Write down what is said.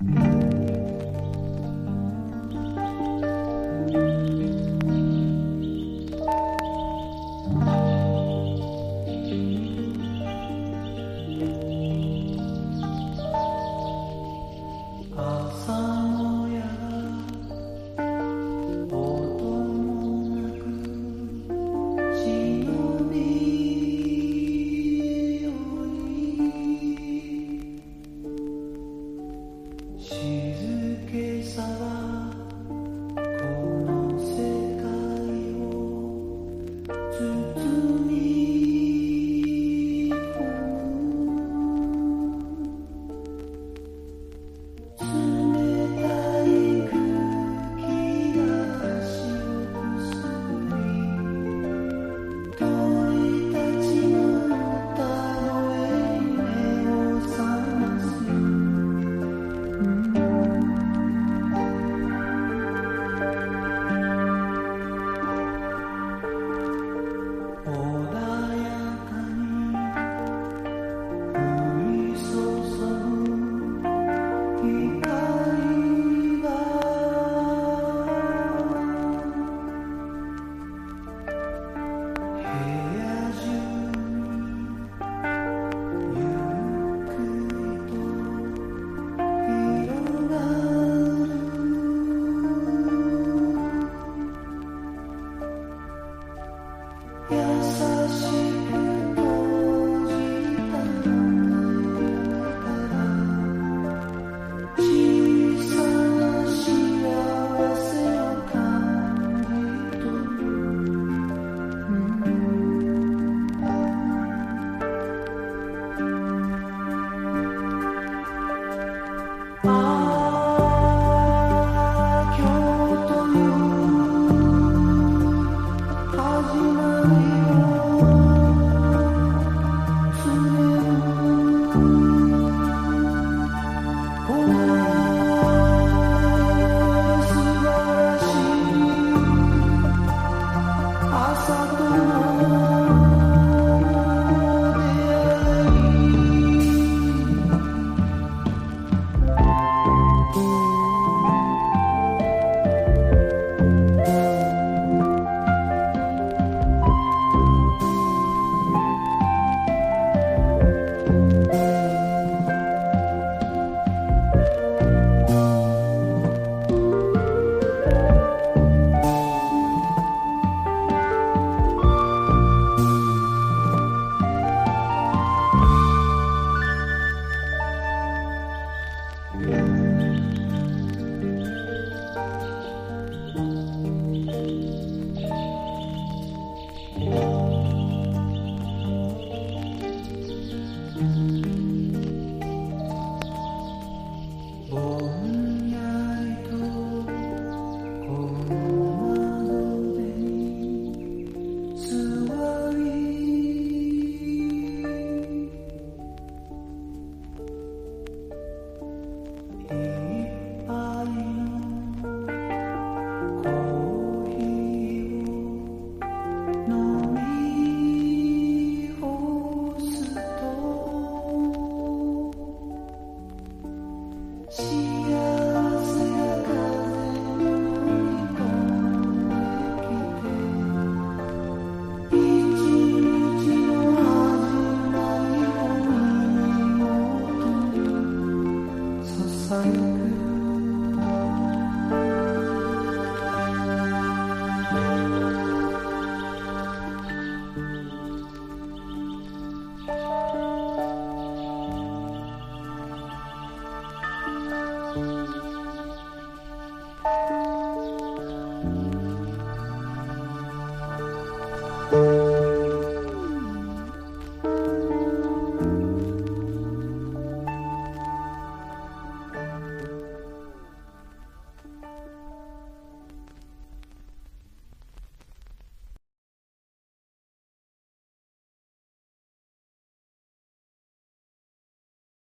Mm-hmm. You're so sun